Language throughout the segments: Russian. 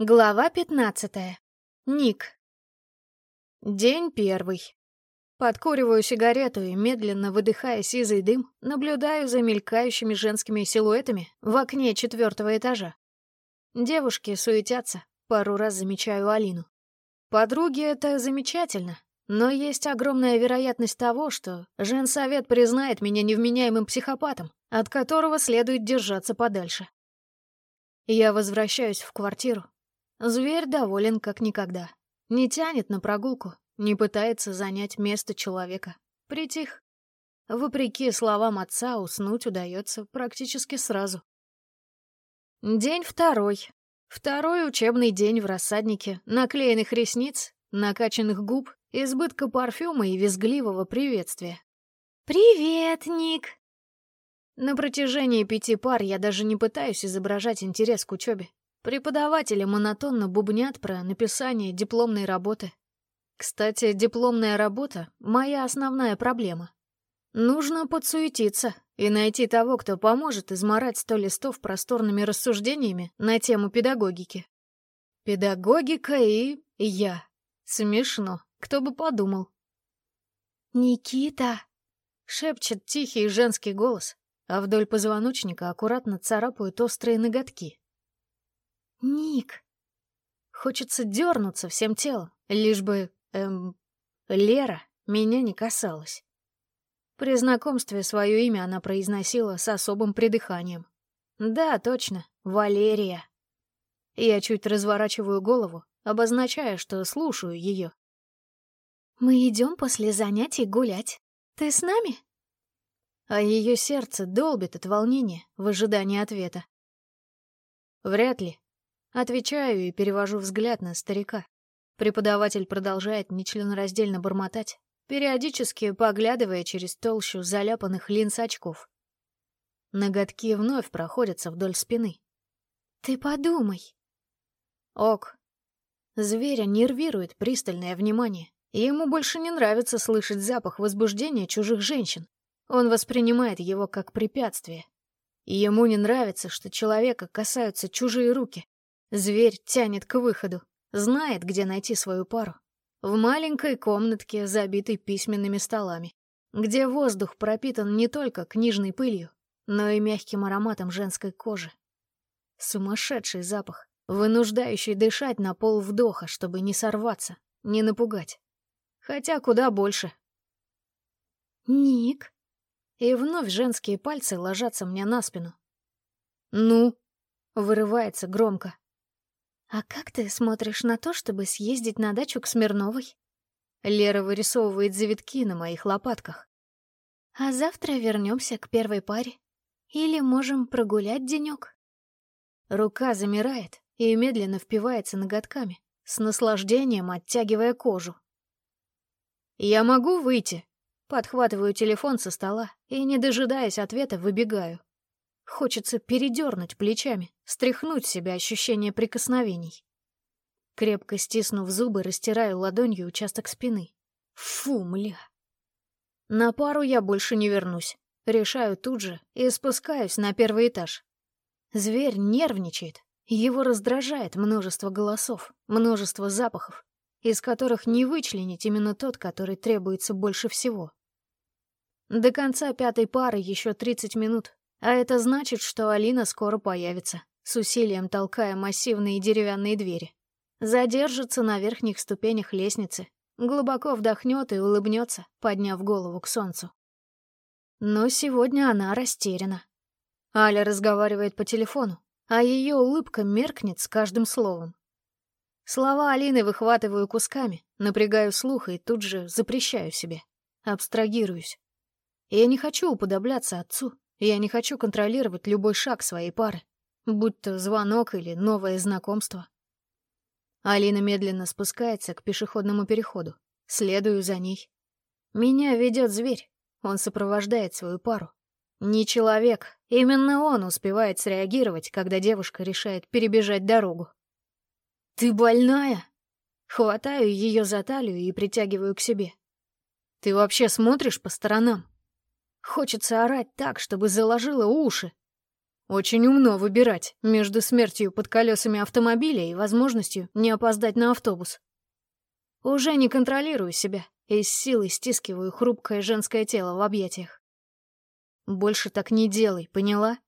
Глава пятнадцатая. Ник. День первый. Подкуриваю сигарету и, медленно выдыхая сизый дым, наблюдаю за мелькающими женскими силуэтами в окне четвертого этажа. Девушки суетятся, пару раз замечаю Алину. Подруги — это замечательно, но есть огромная вероятность того, что женсовет признает меня невменяемым психопатом, от которого следует держаться подальше. Я возвращаюсь в квартиру, Зверь доволен как никогда. Не тянет на прогулку, не пытается занять место человека. Притих. Вопреки словам отца, уснуть удается практически сразу. День второй. Второй учебный день в рассаднике, наклеенных ресниц, накачанных губ, избытка парфюма и визгливого приветствия. «Привет, Ник!» На протяжении пяти пар я даже не пытаюсь изображать интерес к учебе. Преподаватели монотонно бубнят про написание дипломной работы. Кстати, дипломная работа — моя основная проблема. Нужно подсуетиться и найти того, кто поможет изморать сто листов просторными рассуждениями на тему педагогики. Педагогика и я. Смешно, кто бы подумал. «Никита!» — шепчет тихий женский голос, а вдоль позвоночника аккуратно царапают острые ноготки. «Ник!» Хочется дернуться всем телом, лишь бы, эм, Лера меня не касалась. При знакомстве свое имя она произносила с особым придыханием. Да, точно, Валерия. Я чуть разворачиваю голову, обозначая, что слушаю ее. «Мы идем после занятий гулять. Ты с нами?» А ее сердце долбит от волнения в ожидании ответа. Вряд ли. Отвечаю и перевожу взгляд на старика. Преподаватель продолжает нечленораздельно бормотать, периодически поглядывая через толщу заляпанных линз очков. Ноготки вновь проходятся вдоль спины. «Ты подумай!» Ок. Зверя нервирует пристальное внимание. Ему больше не нравится слышать запах возбуждения чужих женщин. Он воспринимает его как препятствие. И ему не нравится, что человека касаются чужие руки. Зверь тянет к выходу, знает, где найти свою пару. В маленькой комнатке, забитой письменными столами, где воздух пропитан не только книжной пылью, но и мягким ароматом женской кожи. Сумасшедший запах, вынуждающий дышать на пол вдоха, чтобы не сорваться, не напугать. Хотя куда больше. «Ник!» И вновь женские пальцы ложатся мне на спину. «Ну?» — вырывается громко. «А как ты смотришь на то, чтобы съездить на дачу к Смирновой?» Лера вырисовывает завитки на моих лопатках. «А завтра вернемся к первой паре. Или можем прогулять денек?» Рука замирает и медленно впивается ноготками, с наслаждением оттягивая кожу. «Я могу выйти?» Подхватываю телефон со стола и, не дожидаясь ответа, выбегаю. Хочется передернуть плечами, стряхнуть себя ощущение прикосновений. Крепко стиснув зубы, растираю ладонью участок спины. Фу, мля. На пару я больше не вернусь. Решаю тут же и спускаюсь на первый этаж. Зверь нервничает. Его раздражает множество голосов, множество запахов, из которых не вычленить именно тот, который требуется больше всего. До конца пятой пары еще 30 минут, а это значит, что Алина скоро появится, с усилием толкая массивные деревянные двери. Задержится на верхних ступенях лестницы, глубоко вдохнет и улыбнется, подняв голову к солнцу. Но сегодня она растеряна. Аля разговаривает по телефону, а ее улыбка меркнет с каждым словом. Слова Алины выхватываю кусками, напрягаю слух и тут же запрещаю себе. Абстрагируюсь. Я не хочу уподобляться отцу, я не хочу контролировать любой шаг своей пары, будь то звонок или новое знакомство. Алина медленно спускается к пешеходному переходу. Следую за ней. Меня ведет зверь. Он сопровождает свою пару. Не человек. Именно он успевает среагировать, когда девушка решает перебежать дорогу. «Ты больная?» Хватаю ее за талию и притягиваю к себе. «Ты вообще смотришь по сторонам?» Хочется орать так, чтобы заложило уши. Очень умно выбирать между смертью под колесами автомобиля и возможностью не опоздать на автобус. Уже не контролирую себя и с силой стискиваю хрупкое женское тело в объятиях. Больше так не делай, поняла?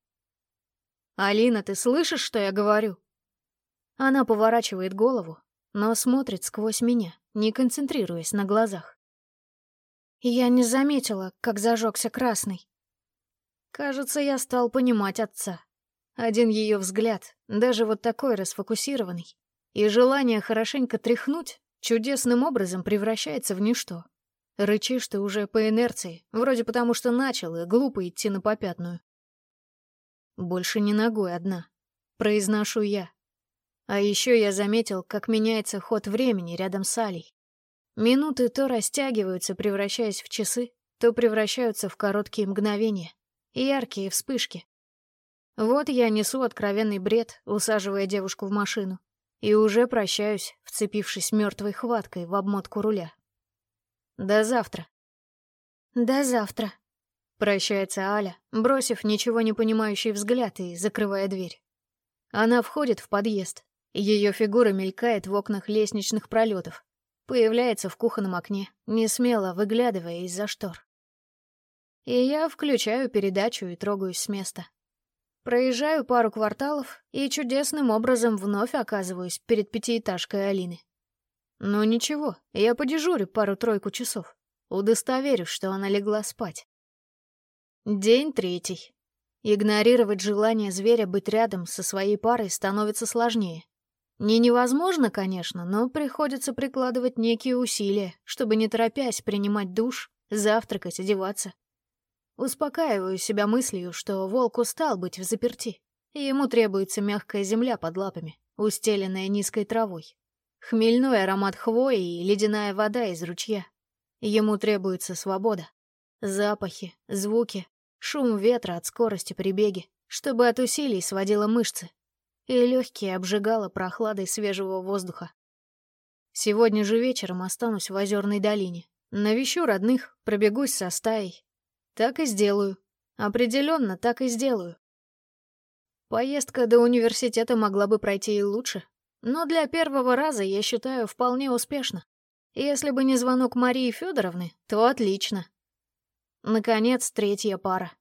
Алина, ты слышишь, что я говорю? Она поворачивает голову, но смотрит сквозь меня, не концентрируясь на глазах. Я не заметила, как зажегся красный. Кажется, я стал понимать отца. Один ее взгляд, даже вот такой расфокусированный, и желание хорошенько тряхнуть чудесным образом превращается в ничто. Рычишь ты уже по инерции, вроде потому что начал, и глупо идти на попятную. Больше не ногой одна. Произношу я. А еще я заметил, как меняется ход времени рядом с Алей. Минуты то растягиваются, превращаясь в часы, то превращаются в короткие мгновения яркие вспышки. Вот я несу откровенный бред, усаживая девушку в машину, и уже прощаюсь, вцепившись мертвой хваткой в обмотку руля. До завтра. До завтра. Прощается Аля, бросив ничего не понимающий взгляд и закрывая дверь. Она входит в подъезд. Ее фигура мелькает в окнах лестничных пролетов. Появляется в кухонном окне, не смело выглядывая из-за штор. И я включаю передачу и трогаюсь с места. Проезжаю пару кварталов и чудесным образом вновь оказываюсь перед пятиэтажкой Алины. Но ничего, я подежурю пару-тройку часов. Удостоверюсь, что она легла спать. День третий. Игнорировать желание зверя быть рядом со своей парой становится сложнее. Не невозможно, конечно, но приходится прикладывать некие усилия, чтобы не торопясь принимать душ, завтракать, одеваться. Успокаиваю себя мыслью, что волк устал быть в заперти, и ему требуется мягкая земля под лапами, устеленная низкой травой. Хмельной аромат хвои и ледяная вода из ручья. Ему требуется свобода. Запахи, звуки, шум ветра от скорости при беге, чтобы от усилий сводило мышцы, и легкие обжигало прохладой свежего воздуха. Сегодня же вечером останусь в Озерной долине. Навещу родных, пробегусь со стаей, так и сделаю. Определенно, так и сделаю. Поездка до университета могла бы пройти и лучше, но для первого раза я считаю вполне успешно. Если бы не звонок Марии Федоровны, то отлично. Наконец, третья пара.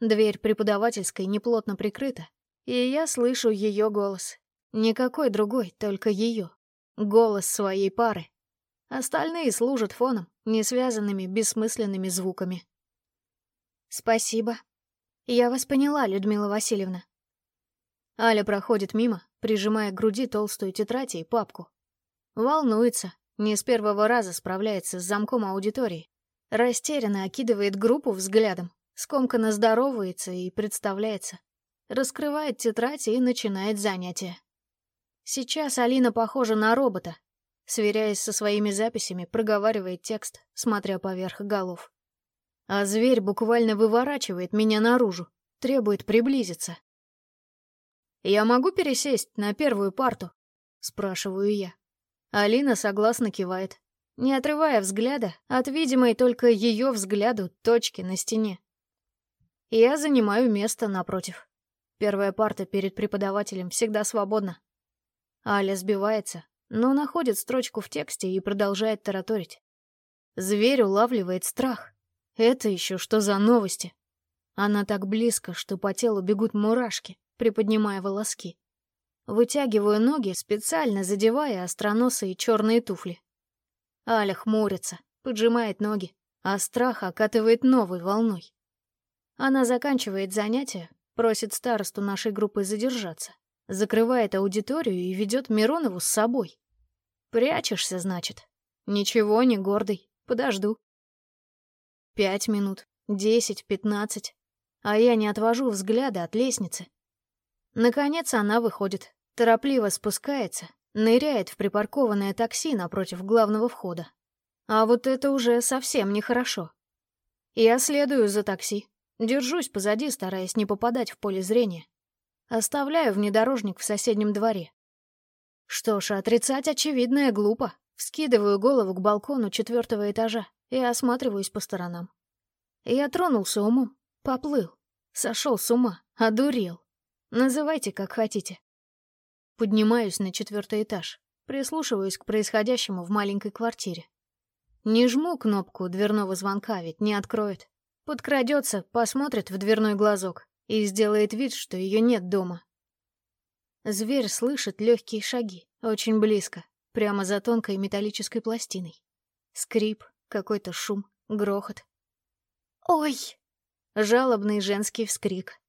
Дверь преподавательской неплотно прикрыта, и я слышу ее голос. Никакой другой, только ее. Голос своей пары. Остальные служат фоном, не связанными бессмысленными звуками. «Спасибо. Я вас поняла, Людмила Васильевна». Аля проходит мимо, прижимая к груди толстую тетрадь и папку. Волнуется, не с первого раза справляется с замком аудитории. Растерянно окидывает группу взглядом, скомканно здоровается и представляется. Раскрывает тетрадь и начинает занятие. Сейчас Алина похожа на робота. Сверяясь со своими записями, проговаривает текст, смотря поверх голов. А зверь буквально выворачивает меня наружу, требует приблизиться. «Я могу пересесть на первую парту?» — спрашиваю я. Алина согласно кивает, не отрывая взгляда от видимой только ее взгляду точки на стене. Я занимаю место напротив. Первая парта перед преподавателем всегда свободна. Аля сбивается, но находит строчку в тексте и продолжает тараторить. Зверь улавливает страх. Это еще что за новости? Она так близко, что по телу бегут мурашки, приподнимая волоски. Вытягиваю ноги, специально задевая остроносые черные туфли. Аля хмурится, поджимает ноги, а страх окатывает новой волной. Она заканчивает занятие, просит старосту нашей группы задержаться, закрывает аудиторию и ведет Миронову с собой. Прячешься, значит? Ничего, не гордый, подожду. Пять минут, десять, пятнадцать. А я не отвожу взгляда от лестницы. Наконец она выходит, торопливо спускается, ныряет в припаркованное такси напротив главного входа. А вот это уже совсем нехорошо. Я следую за такси, держусь позади, стараясь не попадать в поле зрения. Оставляю внедорожник в соседнем дворе. Что ж, отрицать очевидное глупо. Вскидываю голову к балкону четвертого этажа и осматриваюсь по сторонам. Я тронулся умом, поплыл, сошел с ума, одурел. Называйте, как хотите. Поднимаюсь на четвертый этаж, прислушиваюсь к происходящему в маленькой квартире. Не жму кнопку дверного звонка, ведь не откроет. Подкрадется, посмотрит в дверной глазок и сделает вид, что ее нет дома. Зверь слышит легкие шаги, очень близко, прямо за тонкой металлической пластиной. Скрип, какой-то шум, грохот. «Ой!» — жалобный женский вскрик.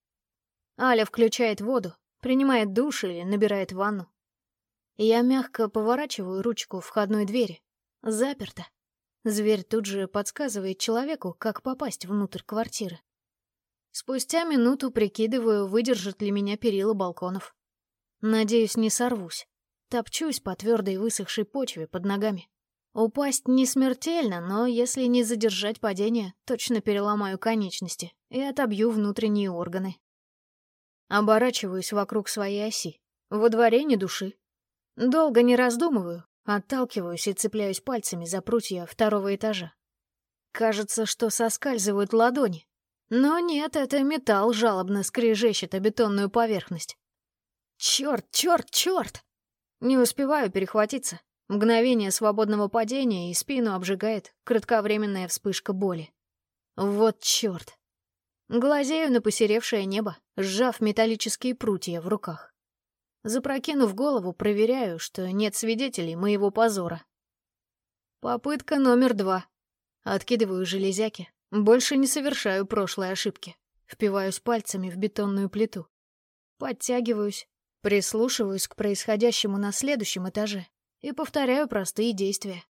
Аля включает воду, принимает душ или набирает ванну. Я мягко поворачиваю ручку входной двери. Заперто. Зверь тут же подсказывает человеку, как попасть внутрь квартиры. Спустя минуту прикидываю, выдержат ли меня перила балконов. Надеюсь, не сорвусь. Топчусь по твердой высохшей почве под ногами. Упасть не смертельно, но если не задержать падение, точно переломаю конечности и отобью внутренние органы. Оборачиваюсь вокруг своей оси. Во дворе ни души. Долго не раздумываю, отталкиваюсь и цепляюсь пальцами за прутья второго этажа. Кажется, что соскальзывают ладони. Но нет, это металл жалобно скрежещет о бетонную поверхность. Черт, черт, черт! Не успеваю перехватиться. Мгновение свободного падения и спину обжигает кратковременная вспышка боли. Вот черт. Глазею на посеревшее небо, сжав металлические прутья в руках. Запрокинув голову, проверяю, что нет свидетелей моего позора. Попытка номер два. Откидываю железяки. Больше не совершаю прошлой ошибки. Впиваюсь пальцами в бетонную плиту. Подтягиваюсь, прислушиваюсь к происходящему на следующем этаже и повторяю простые действия.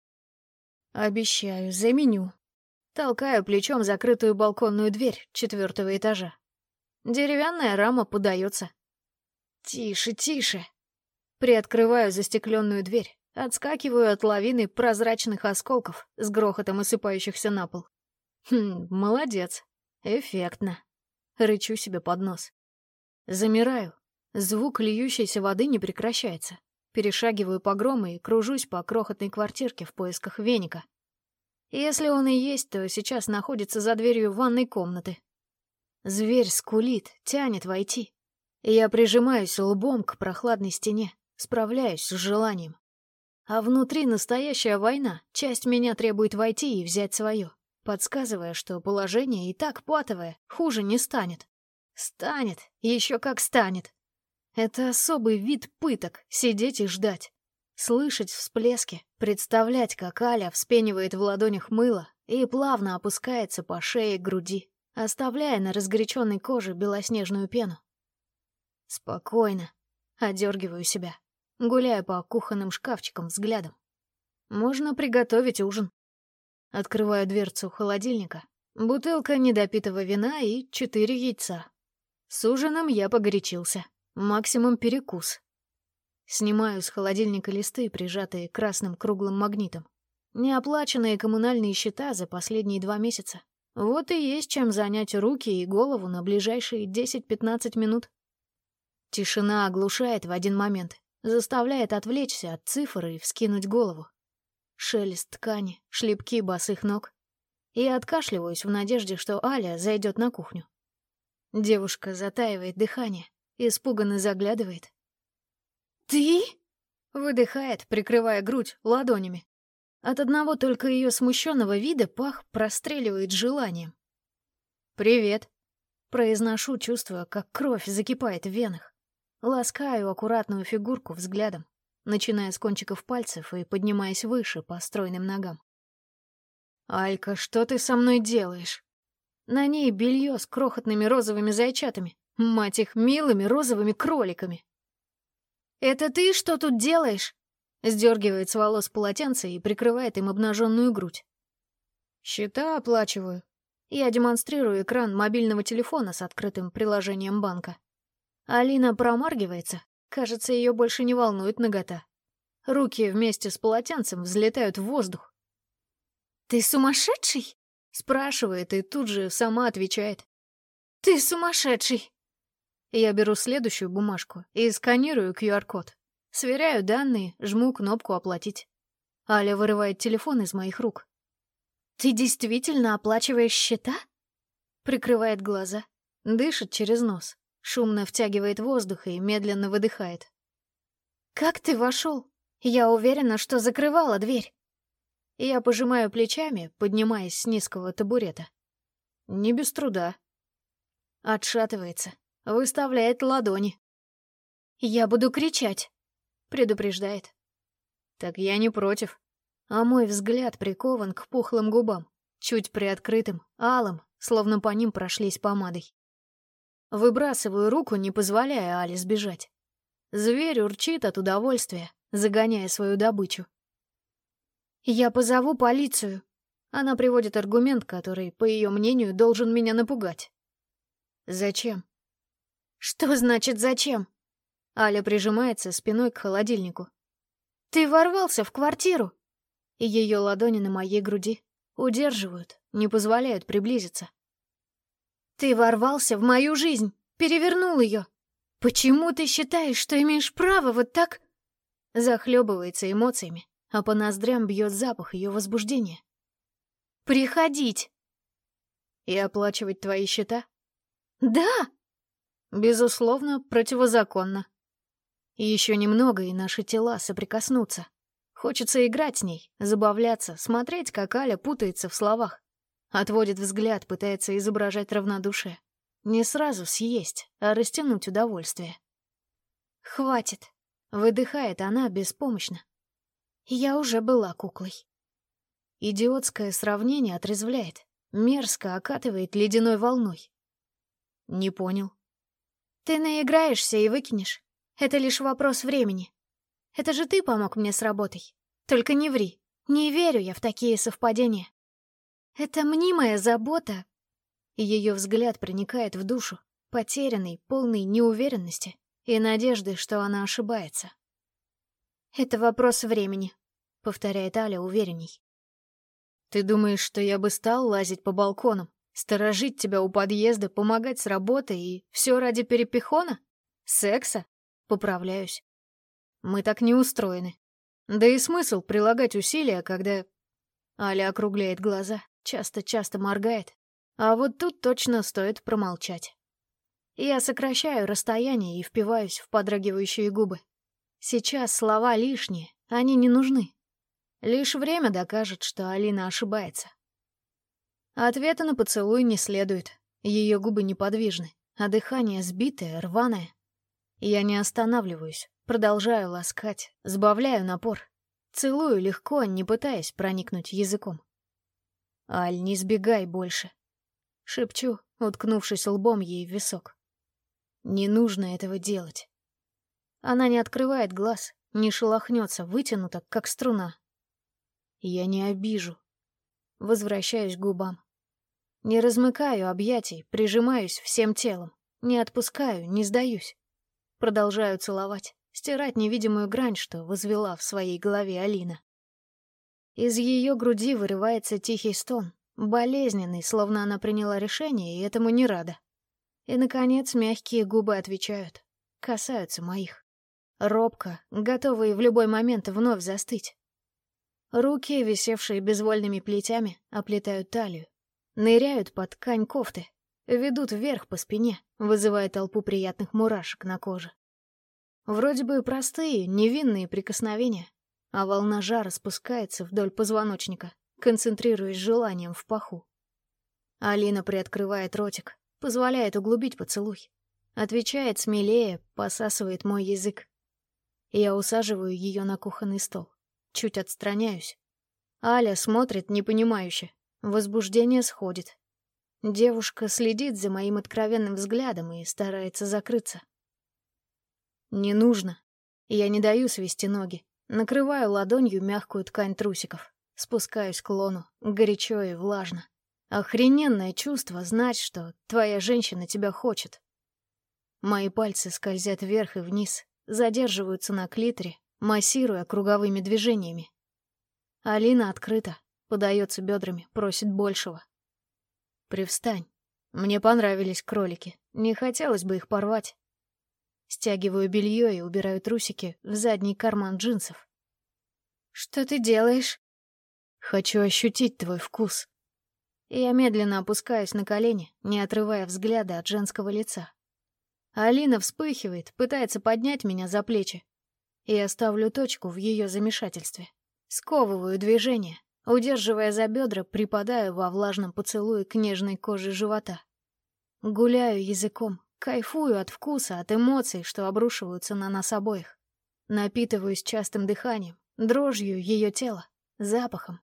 Обещаю, заменю. Толкаю плечом закрытую балконную дверь четвертого этажа. Деревянная рама подается. Тише, тише. Приоткрываю застекленную дверь, отскакиваю от лавины прозрачных осколков с грохотом осыпающихся на пол. Хм, молодец. Эффектно. Рычу себе под нос. Замираю. Звук льющейся воды не прекращается. Перешагиваю погромы и кружусь по крохотной квартирке в поисках веника. Если он и есть, то сейчас находится за дверью ванной комнаты. Зверь скулит, тянет войти. Я прижимаюсь лбом к прохладной стене, справляюсь с желанием. А внутри настоящая война, часть меня требует войти и взять свое, подсказывая, что положение и так патовое, хуже не станет. Станет, еще как станет. Это особый вид пыток — сидеть и ждать. Слышать всплески, представлять, как Аля вспенивает в ладонях мыло и плавно опускается по шее и груди, оставляя на разгоряченной коже белоснежную пену. Спокойно. Одергиваю себя, гуляя по кухонным шкафчикам взглядом. Можно приготовить ужин. Открываю дверцу холодильника. Бутылка недопитого вина и четыре яйца. С ужином я погорячился. Максимум перекус. Снимаю с холодильника листы, прижатые красным круглым магнитом. Неоплаченные коммунальные счета за последние два месяца. Вот и есть чем занять руки и голову на ближайшие 10-15 минут. Тишина оглушает в один момент, заставляет отвлечься от цифр и вскинуть голову. Шелест ткани, шлепки босых ног. И откашливаюсь в надежде, что Аля зайдет на кухню. Девушка затаивает дыхание, испуганно заглядывает, «Ты?» — выдыхает, прикрывая грудь ладонями. От одного только ее смущенного вида пах простреливает желанием. «Привет», — произношу, чувствуя, как кровь закипает в венах. Ласкаю аккуратную фигурку взглядом, начиная с кончиков пальцев и поднимаясь выше по стройным ногам. «Алька, что ты со мной делаешь?» На ней белье с крохотными розовыми зайчатами, мать их, милыми розовыми кроликами. «Это ты что тут делаешь?» Сдергивает с волос полотенце и прикрывает им обнаженную грудь. «Счета оплачиваю». Я демонстрирую экран мобильного телефона с открытым приложением банка. Алина промаргивается. Кажется, ее больше не волнует нагота. Руки вместе с полотенцем взлетают в воздух. «Ты сумасшедший?» — спрашивает и тут же сама отвечает. «Ты сумасшедший!» Я беру следующую бумажку и сканирую QR-код. Сверяю данные, жму кнопку «Оплатить». Аля вырывает телефон из моих рук. «Ты действительно оплачиваешь счета?» Прикрывает глаза, дышит через нос, шумно втягивает воздух и медленно выдыхает. «Как ты вошел? Я уверена, что закрывала дверь». Я пожимаю плечами, поднимаясь с низкого табурета. Не без труда. Отшатывается, выставляет ладони. «Я буду кричать», — предупреждает. Так я не против. А мой взгляд прикован к пухлым губам, чуть приоткрытым, алым, словно по ним прошлись помадой. Выбрасываю руку, не позволяя Али сбежать. Зверь урчит от удовольствия, загоняя свою добычу. «Я позову полицию». Она приводит аргумент, который, по ее мнению, должен меня напугать. «Зачем?» «Что значит «зачем»?» Аля прижимается спиной к холодильнику. «Ты ворвался в квартиру!» Ее ладони на моей груди удерживают, не позволяют приблизиться. «Ты ворвался в мою жизнь, перевернул ее. Почему ты считаешь, что имеешь право вот так...» Захлебывается эмоциями, а по ноздрям бьет запах ее возбуждения. «Приходить!» «И оплачивать твои счета?» «Да!» «Безусловно, противозаконно. Еще немного, и наши тела соприкоснутся. Хочется играть с ней, забавляться, смотреть, как Аля путается в словах. Отводит взгляд, пытается изображать равнодушие. Не сразу съесть, а растянуть удовольствие. «Хватит!» — выдыхает она беспомощно. Я уже была куклой. Идиотское сравнение отрезвляет, мерзко окатывает ледяной волной. Не понял. Ты наиграешься и выкинешь. Это лишь вопрос времени. Это же ты помог мне с работой. Только не ври. Не верю я в такие совпадения. Это мнимая забота. Ее взгляд проникает в душу, потерянный, полный неуверенности и надежды, что она ошибается. «Это вопрос времени», — повторяет Аля уверенней. «Ты думаешь, что я бы стал лазить по балконам, сторожить тебя у подъезда, помогать с работой и все ради перепихона? Секса? Поправляюсь. Мы так не устроены. Да и смысл прилагать усилия, когда...» Аля округляет глаза, часто-часто моргает. А вот тут точно стоит промолчать. Я сокращаю расстояние и впиваюсь в подрагивающие губы. Сейчас слова лишние, они не нужны. Лишь время докажет, что Алина ошибается. Ответа на поцелуй не следует. Ее губы неподвижны, а дыхание сбитое, рваное. Я не останавливаюсь, продолжаю ласкать, сбавляю напор. Целую легко, не пытаясь проникнуть языком. «Аль, не сбегай больше!» Шепчу, уткнувшись лбом ей в висок. «Не нужно этого делать. Она не открывает глаз, не шелохнется, вытянута, как струна. Я не обижу. Возвращаюсь к губам. Не размыкаю объятий, прижимаюсь всем телом. Не отпускаю, не сдаюсь. Продолжаю целовать, стирать невидимую грань, что возвела в своей голове Алина. Из ее груди вырывается тихий стон, болезненный, словно она приняла решение и этому не рада. И, наконец, мягкие губы отвечают, касаются моих. Робко, готовые в любой момент вновь застыть. Руки, висевшие безвольными плетями, оплетают талию, ныряют под ткань кофты, ведут вверх по спине, вызывая толпу приятных мурашек на коже. Вроде бы простые, невинные прикосновения, а волна жара спускается вдоль позвоночника, концентрируясь желанием в паху. Алина приоткрывает ротик, позволяет углубить поцелуй. Отвечает смелее, посасывает мой язык. Я усаживаю ее на кухонный стол. Чуть отстраняюсь. Аля смотрит непонимающе. Возбуждение сходит. Девушка следит за моим откровенным взглядом и старается закрыться. Не нужно. Я не даю свести ноги. Накрываю ладонью мягкую ткань трусиков. Спускаюсь к лону. Горячо и влажно. Охрененное чувство знать, что твоя женщина тебя хочет. Мои пальцы скользят вверх и вниз, задерживаются на клиторе, массируя круговыми движениями. Алина открыта, подается бедрами, просит большего. «Привстань. Мне понравились кролики. Не хотелось бы их порвать». Стягиваю белье и убираю трусики в задний карман джинсов. «Что ты делаешь?» «Хочу ощутить твой вкус». Я медленно опускаюсь на колени, не отрывая взгляда от женского лица. Алина вспыхивает, пытается поднять меня за плечи. Я ставлю точку в ее замешательстве. Сковываю движение, удерживая за бедра, припадаю во влажном поцелуе к нежной коже живота. Гуляю языком, кайфую от вкуса, от эмоций, что обрушиваются на нас обоих. Напитываюсь частым дыханием, дрожью ее тела, запахом.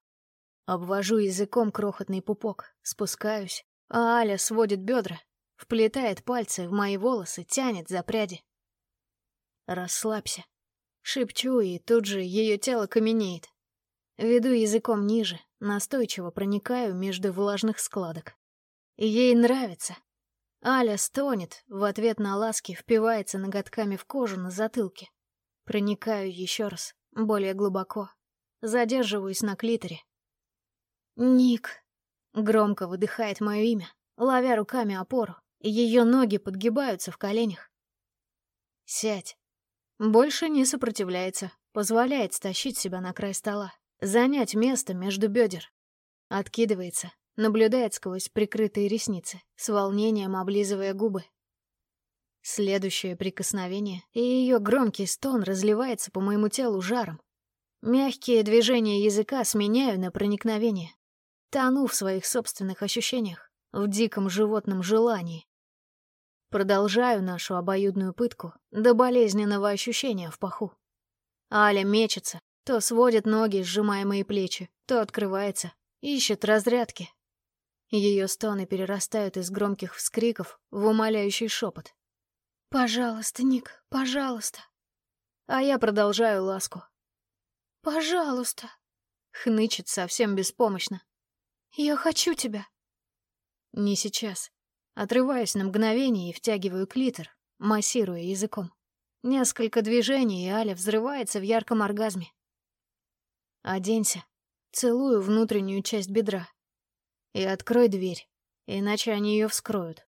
Обвожу языком крохотный пупок, спускаюсь, а Аля сводит бедра, вплетает пальцы в мои волосы, тянет за пряди. «Расслабься», — шепчу, и тут же ее тело каменеет. Веду языком ниже, настойчиво проникаю между влажных складок. Ей нравится. Аля стонет, в ответ на ласки впивается ноготками в кожу на затылке. Проникаю еще раз, более глубоко. Задерживаюсь на клиторе. «Ник», — громко выдыхает мое имя, ловя руками опору, и ее ноги подгибаются в коленях. «Сядь». Больше не сопротивляется, позволяет стащить себя на край стола, занять место между бедер. Откидывается, наблюдает сквозь прикрытые ресницы, с волнением облизывая губы. Следующее прикосновение, и ее громкий стон разливается по моему телу жаром. Мягкие движения языка сменяю на проникновение. Тону в своих собственных ощущениях, в диком животном желании. Продолжаю нашу обоюдную пытку до болезненного ощущения в паху. Аля мечется, то сводит ноги, сжимая мои плечи, то открывается, ищет разрядки. Ее стоны перерастают из громких вскриков в умоляющий шепот. «Пожалуйста, Ник, пожалуйста». А я продолжаю ласку. «Пожалуйста», — хнычет совсем беспомощно. «Я хочу тебя». Не сейчас. Отрываюсь на мгновение и втягиваю клитор, массируя языком. Несколько движений, и Аля взрывается в ярком оргазме. Оденься. Целую внутреннюю часть бедра. И открой дверь, иначе они ее вскроют.